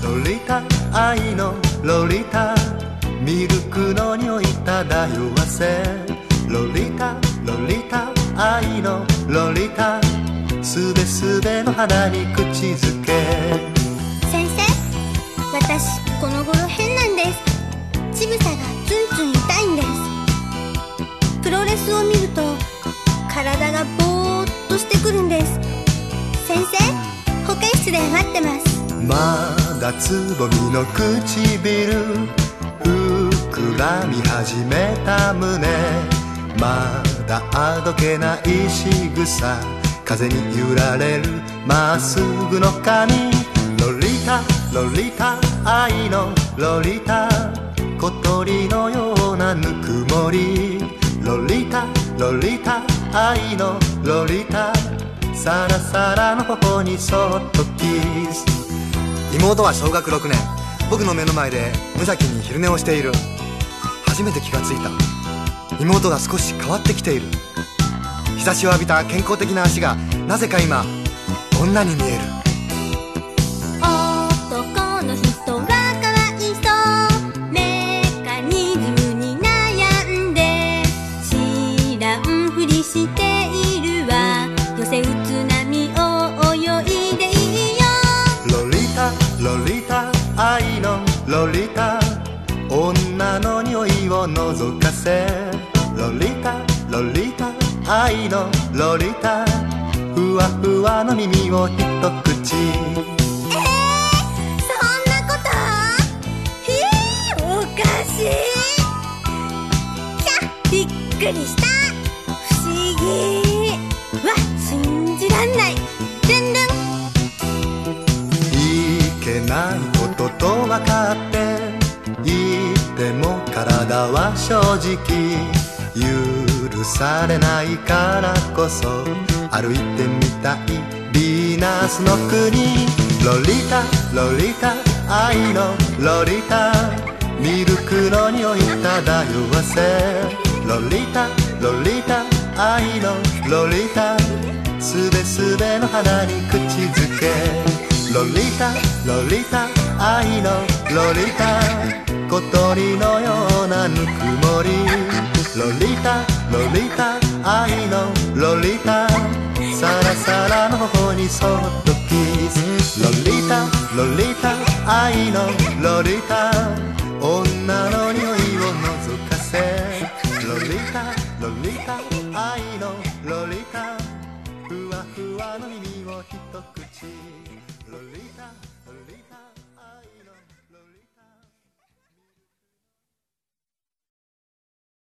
タロリータ愛のロリータ。ミルクの匂い漂わせ。ロリータロリータ愛のロリータ。すべすべの花に口づけ。先生私この頃変なんです。乳房がツンツン痛いんです。プロレスを見ると体がぼーっとしてくるんです。先生保健室で待ってます。まだつぼみの唇膨らみ始めた胸まだあどけない仕草風に揺られる。まっすぐの髪ロリタロリタ愛のロリタ。小鳥のようなぬくもり。ロリタロリタ愛のロリタ。サラサラの頬にそっとキス。妹は小学6年。僕の目の前で無邪気に昼寝をしている。初めて気がついた。妹が少し変わってきている。日差しを浴びた健康的な足がなぜか今女に見える。ロリータ女の匂いを覗かせ。ロリータロリータ愛のロリータふわふわの耳を一口。えー、そんなこと？ひーおかしい。きゃびっくりした。不思議。わ信じらんない。ルンルンいけない言っても体は正直許されないからこそ歩いてみたいヴィーナスの国。ロリタロリタ愛のロリタ。ミルクの匂い漂わせ。ロリタロリタ愛のロリタ。すべすべの花に口づけ。ロリタロリタ愛のロリタ。小鳥のようなぬくもり。ロリタロリタ愛のロリタサラサラの頬にそっとキス。ロリタロリタ愛のロリタ女の匂いを覗かせ。ロリタロリタ愛のロリタふわふわの耳を一口。ロリタ